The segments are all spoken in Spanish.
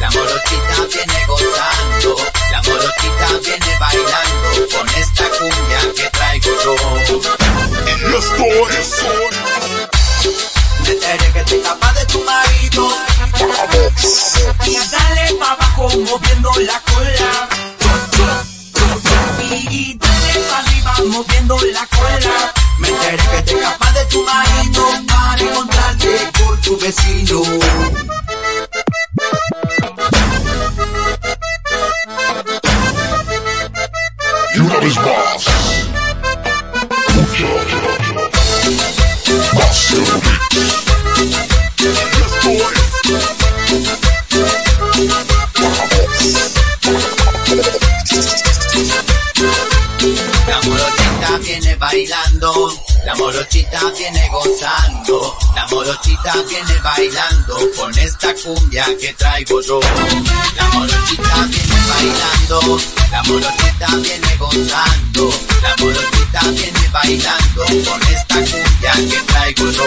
la morochita viene gozando, la morochita viene bailando con esta cumbia que viene bailando, la morochita viene gozando, la morochita viene bailando con esta cumbia que traigo yo. La morochita viene bailando, la morochita viene gozando, la morochita viene bailando con esta cumbia que traigo yo.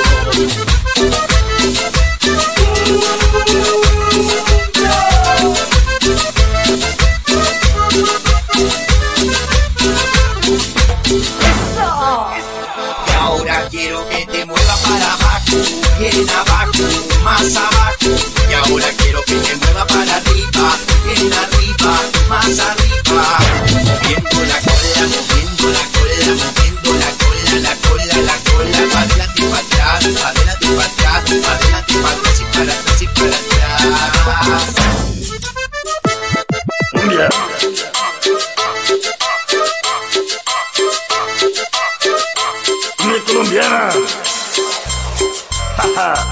Bien abajo, más abajo. Y ahora quiero que te mueva para arriba, bien arriba, más arriba. Moviendo la cola, moviendo la cola, moviendo la cola, la cola, la cola. Pa' adelante y para atrás, pa' adelante y para atrás, pa' adelante y para atrás y para atrás y para atrás. Cumbia.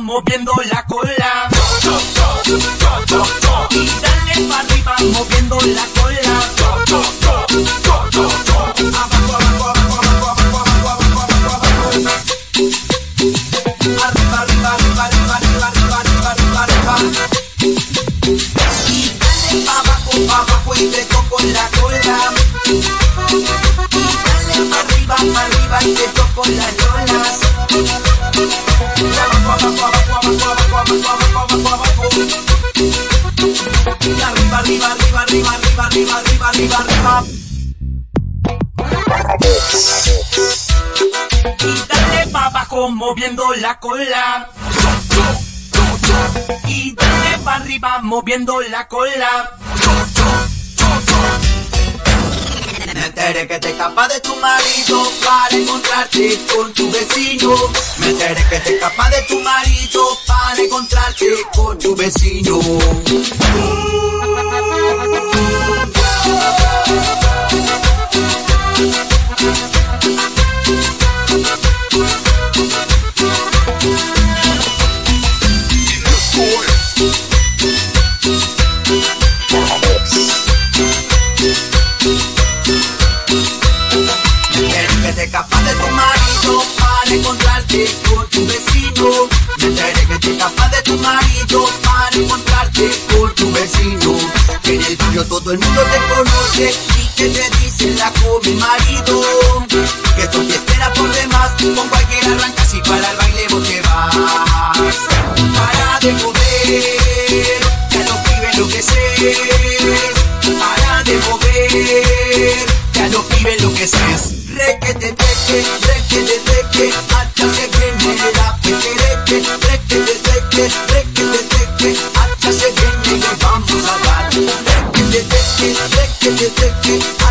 moviendo la cola. Y dale pa' arriba moviendo la cola. Abajo, abajo, abajo, abajo, abajo, abajo, abajo, abajo. Arriba, arriba, arriba, arriba, arriba, arriba, arriba, arriba, arriba. Y dale pa' abajo, pa' abajo y te toco la cola. Y dale pa' arriba, pa' arriba y te toco las lolas. Moviendo la cola. Y dale pa' arriba moviendo la cola. Me enteré que te escapas de tu marido para encontrarte con tu vecino. Me enteré que te escapas de tu marido para encontrarte con tu vecino. Encontrarte con tu vecino. Me enteré que te escapas de tu marido para encontrarte con tu vecino. todo el mundo te conoce y que te dice la come marido. Que esto te espera por demás, con cualquier arrancas y para el baile vos te vas. Para de mover, que a los pibes enloqueces. Para de mover, que a los pibes requete, teque, hasta se viene y le vamos a dar. Requete,